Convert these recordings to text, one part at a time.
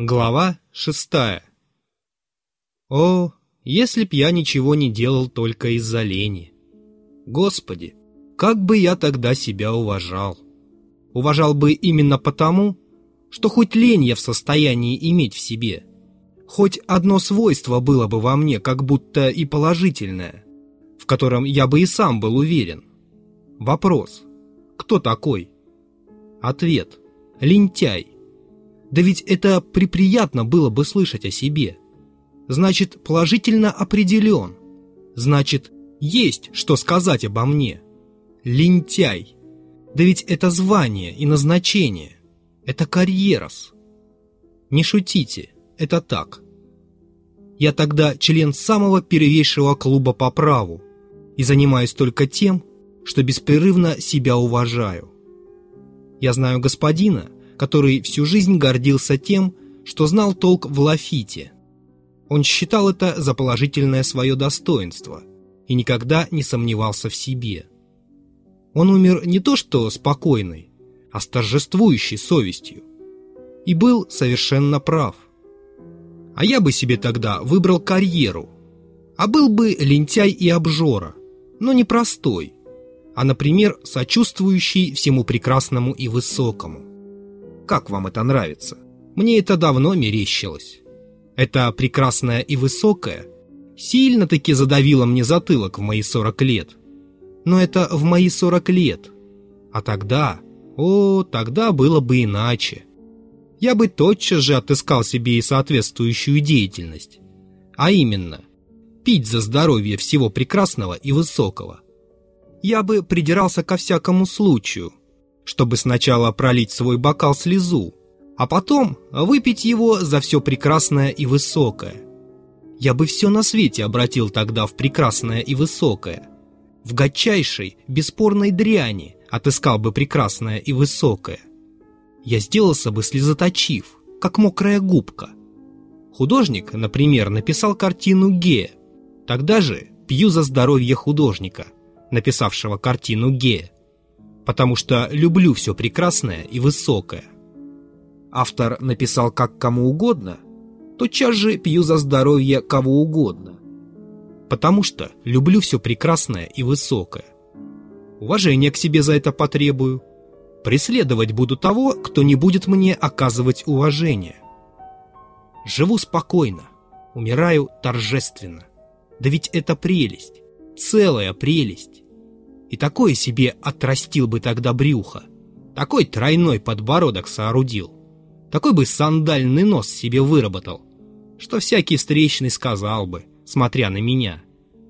Глава шестая О, если б я ничего не делал только из-за лени. Господи, как бы я тогда себя уважал. Уважал бы именно потому, что хоть лень я в состоянии иметь в себе. Хоть одно свойство было бы во мне как будто и положительное, в котором я бы и сам был уверен. Вопрос. Кто такой? Ответ. Лентяй. Да ведь это приприятно было бы слышать о себе. Значит, положительно определен. Значит, есть что сказать обо мне. Лентяй. Да ведь это звание и назначение. Это карьерос. Не шутите, это так. Я тогда член самого первейшего клуба по праву и занимаюсь только тем, что беспрерывно себя уважаю. Я знаю господина, который всю жизнь гордился тем, что знал толк в лафите. Он считал это за положительное свое достоинство и никогда не сомневался в себе. Он умер не то что спокойной, а с торжествующей совестью. И был совершенно прав. А я бы себе тогда выбрал карьеру, а был бы лентяй и обжора, но не простой, а, например, сочувствующий всему прекрасному и высокому. Как вам это нравится? Мне это давно мерещилось. Это прекрасное и высокое сильно-таки задавило мне затылок в мои 40 лет. Но это в мои 40 лет. А тогда, о, тогда было бы иначе. Я бы тотчас же отыскал себе и соответствующую деятельность. А именно, пить за здоровье всего прекрасного и высокого. Я бы придирался ко всякому случаю, чтобы сначала пролить свой бокал слезу, а потом выпить его за все прекрасное и высокое. Я бы все на свете обратил тогда в прекрасное и высокое. В гадчайшей, бесспорной дряни отыскал бы прекрасное и высокое. Я сделался бы слезоточив, как мокрая губка. Художник, например, написал картину Гея. Тогда же пью за здоровье художника, написавшего картину Гея потому что люблю все прекрасное и высокое. Автор написал как кому угодно, тотчас же пью за здоровье кого угодно, потому что люблю все прекрасное и высокое. Уважение к себе за это потребую. Преследовать буду того, кто не будет мне оказывать уважение. Живу спокойно, умираю торжественно. Да ведь это прелесть, целая прелесть. И такое себе отрастил бы тогда брюхо. Такой тройной подбородок соорудил. Такой бы сандальный нос себе выработал. Что всякий встречный сказал бы, смотря на меня.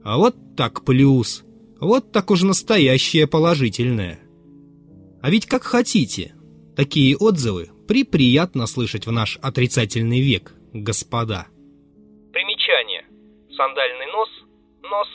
А вот так плюс. Вот так уж настоящее положительное. А ведь как хотите. Такие отзывы приприятно слышать в наш отрицательный век, господа. Примечание. Сандальный нос – нос